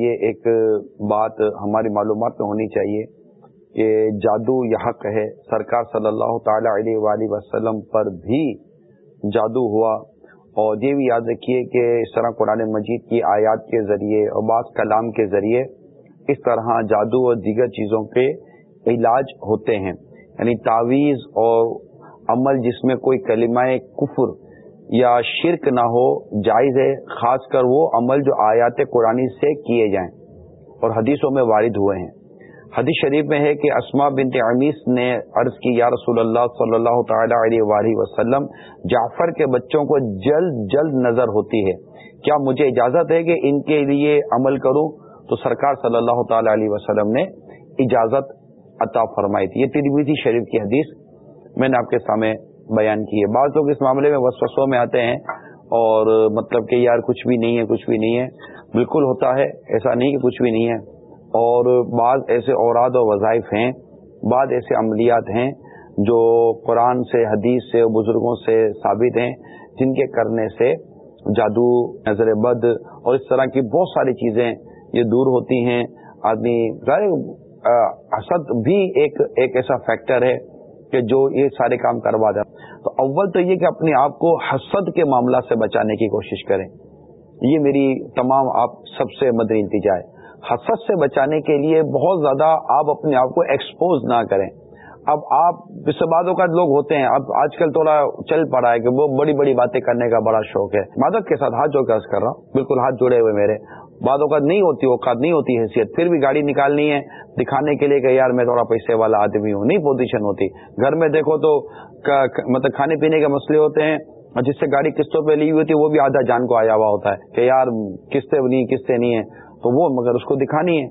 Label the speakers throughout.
Speaker 1: یہ ایک بات ہماری معلومات میں ہونی چاہیے کہ جادو یہ حق ہے۔ سرکار صلی اللہ تعالی علیہ وآلہ وسلم پر بھی جادو ہوا۔ اور یہ بھی یاد رکھیے کہ اس طرح قرآن مجید کی آیات کے ذریعے اور بعض کلام کے ذریعے اس طرح جادو اور دیگر چیزوں کے علاج ہوتے ہیں۔ یعنی تعویذ اور عمل جس میں کوئی کلمہ کفر یا شرک نہ ہو، جائز ہے، خاص کر وہ عمل جو آیات قرآن سے کیے جائیں اور حدیثوں میں وارد ہوئے ہیں۔ حدیث شریف میں ہے کہ اسما بنت عمیس نے عرض کی، یا رسول اللہ صلی اللہ تعالی علیہ وآلہ وسلم، جعفر کے بچوں کو جلد جلد نظر ہوتی ہے۔ کیا مجھے اجازت ہے کہ ان کے لیے عمل کروں؟ تو سرکار صلی اللہ تعالی علیہ وسلم نے اجازت عطا فرمائی تھی۔ یہ ترویزی شریف کی حدیث، میں نے آپ کے سامنے بیان کی ہے بعض لوگ اس معاملے میں وسوسوں میں آتے ہیں اور مطلب کہ یار کچھ بھی نہیں ہے، کچھ بھی نہیں ہے۔ بالکل ہوتا ہے، ایسا نہیں کہ کچھ بھی نہیں ہے۔ اور بعض ایسے اوراد و وظائف ہیں، بعض ایسے عملیات ہیں جو قرآن سے، حدیث سے، بزرگوں سے ثابت ہیں، جن کے کرنے سے جادو، نظر بد اور اس طرح کی بہت ساری چیزیں یہ دور ہوتی ہیں۔ آدمی حسد بھی ایک ایک ایسا فیکٹر ہے کہ جو یہ سارے کام کروا دیں تو اول تو یہ کہ اپنے آپ کو حسد کے معاملہ سے بچانے کی کوشش کریں۔ یہ میری تمام آپ سب سے مدنی التجا ہے۔ حسد سے بچانے کے لیے بہت زیادہ آپ اپنے آپ کو ایکسپوز نہ کریں۔ اب آپ اس بعد اوقات لوگ ہوتے ہیں، اب آج کل تھوڑا چل پڑا ہے کہ وہ بڑی بڑی باتیں کرنے کا بڑا شوق ہے۔ مادت کے ساتھ ہاتھ جو کر رہا ہوں۔ بالکل ہاتھ جڑے ہوئے میرے۔ بعد اوقات نہیں ہوتی، اوقات نہیں ہوتی حیثیت۔ پھر بھی گاڑی نکالنی ہے، دکھانے کے لیے کہ یار میں تھوڑا پیسے والا آدمی ہوں۔ نہیں پوزیشن ہوتی۔ گھر میں دیکھو تو مطلب کھانے پینے کے مسئلے ہوتے ہیں۔ جس سے گاڑی قسطوں پہ لی ہوئی ہوتی ہے، وہ بھی آدھا جان کو آیا ہوا ہوتا ہے کہ یار قسطیں نہیں قسطیں نہیں ہیں تو وہ مگر اس کو دکھانی ہے۔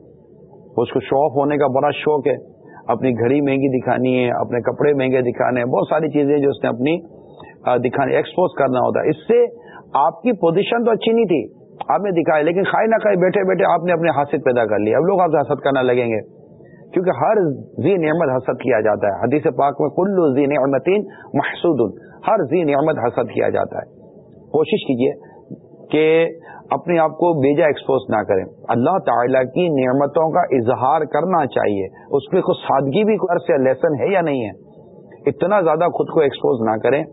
Speaker 1: اس کو شو آف ہونے کا بڑا شوق ہے۔ اپنی گھڑی مہنگی دکھانی ہے، اپنے کپڑے مہنگے دکھانے ہیں، بہت ساری چیزیں جو اس نے اپنی دکھانی ایکسپوز کرنا ہوتا ہے۔ اس سے آپ کی پوزیشن تو اچھی نہیں تھی۔ آپ نے دکھایا لیکن کھائے نہ کھائے بیٹھے بیٹھے آپ نے اپنے حاصل پیدا کر لیا۔ اب لوگ آپ سے حسد کرنا لگیں گے، کیونکہ ہر زی نعمت حسد کیا جاتا ہے۔ حدیث پاک میں کل زی نعمتین محسود ہر زی نعمت حسد کیا جاتا ہے۔ کوشش کیجیے کہ اپنے آپ کو بیجا ایکسپوز نہ کریں۔ اللہ تعالیٰ کی نعمتوں کا اظہار کرنا چاہیے۔ اس کی خود سادگی بھی سے لیسن ہے یا نہیں ہے؟ اتنا زیادہ خود کو ایکسپوز نہ کریں۔